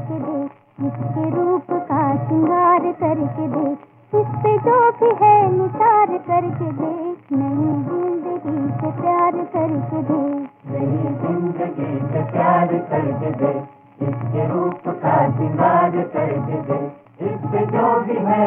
करके दे इसके रूप का श्रृंगार करके दे इस पे जो भी है निचार करके दे, नई ज़िंदगी से प्यार करके दे। नई ज़िंदगी से प्यार करके दे इसके रूप का श्रृंगार करके दे इस पे जो भी है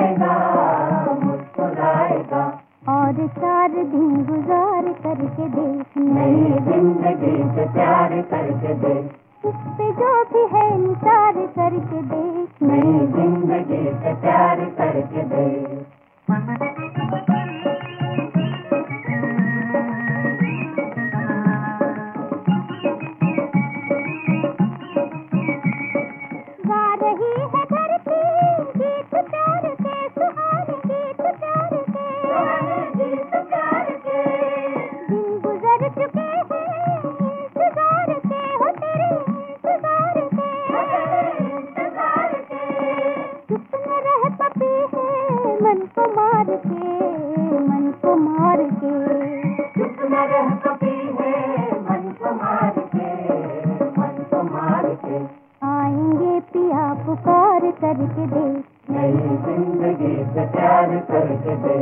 मुस्कुराएगा मुस्कुराएगा और चार दिन गुजार करके देख नई ज़िंदगी से प्यार करके देख। उस पे जो भी है निसार करके देख नई ज़िंदगी से प्यार करके दे मार के मन को मार के। चुप रह कभी है मन को मार के मन को मार के। आएँगे पिया पुकार करके देख नई ज़िंदगी से प्यार करके दे।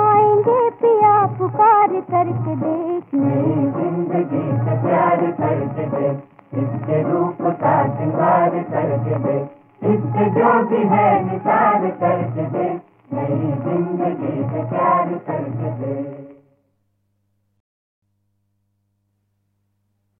आएँगे पिया पुकार करके देख नई ज़िंदगी से प्यार करके दे। इसके रूप का सिंगार करके दे। इससे जो भी है निसार करके दे। नई ज़िंदगी से प्यार करके दे